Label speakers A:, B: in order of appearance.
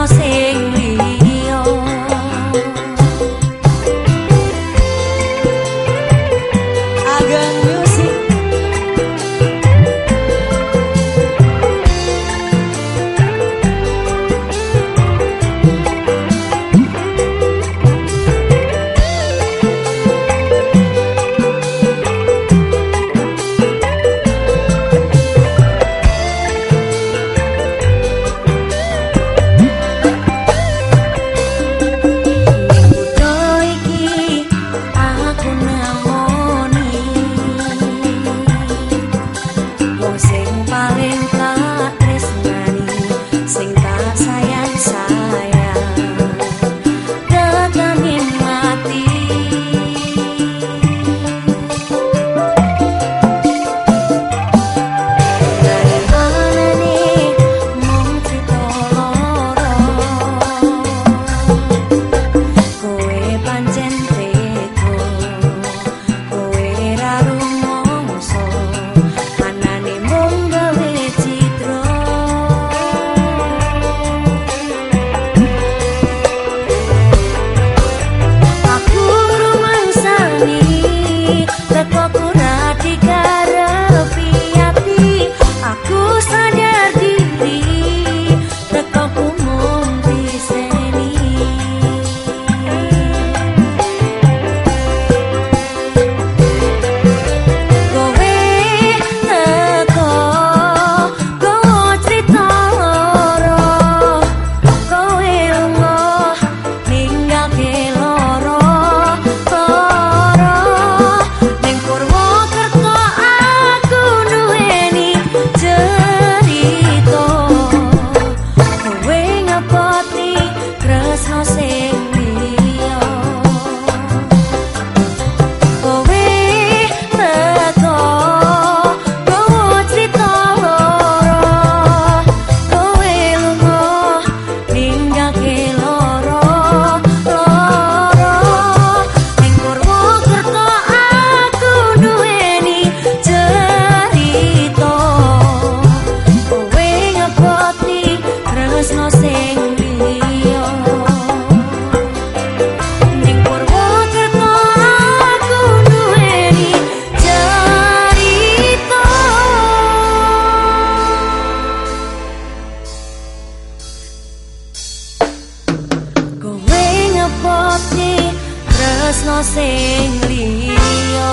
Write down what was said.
A: conocen pop ni tresno sing liyo